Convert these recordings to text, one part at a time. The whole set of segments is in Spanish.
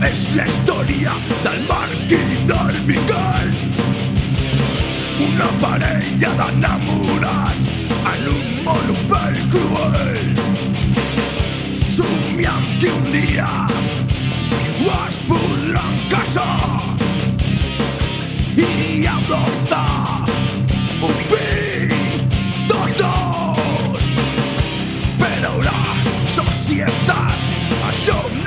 la història del Marc i del Miquel. Una parella d'enamorats en un món pel cruel. Somiant que un dia es podran casar i adoptar un fill tots dos. Però la societat això no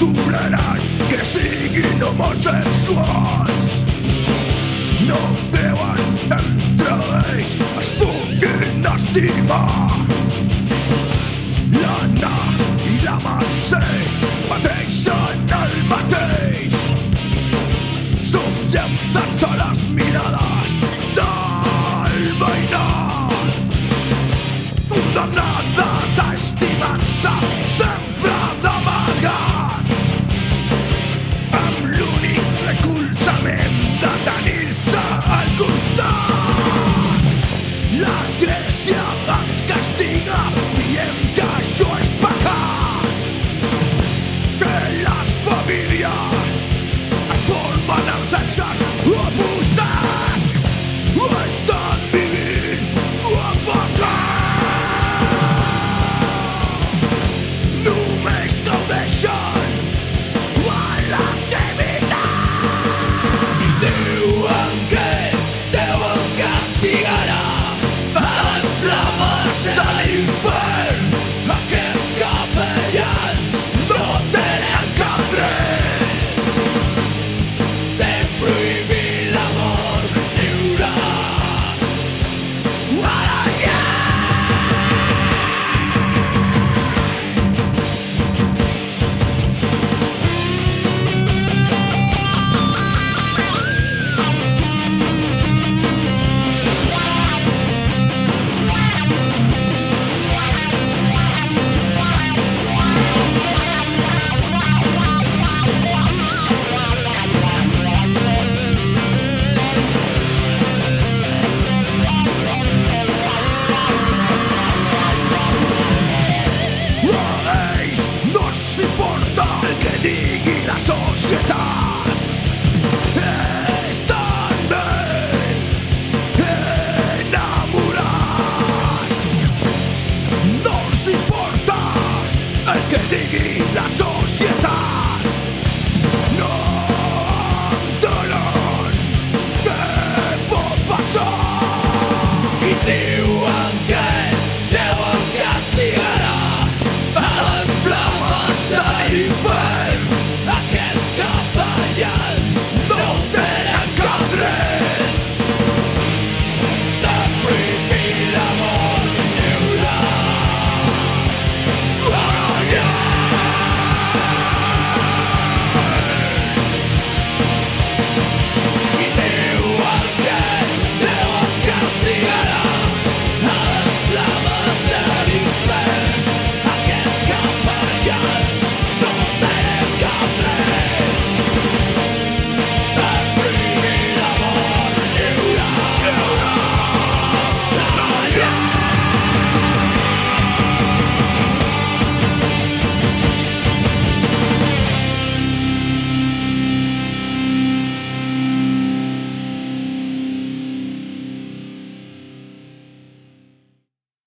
Suplenen que siguin homosexuals No veuen entre ells es puguin estimar L'Anna i la Mercè pateixen el mateix Subjectats a les mirades del veïnat Condemnades a estimar-se sempre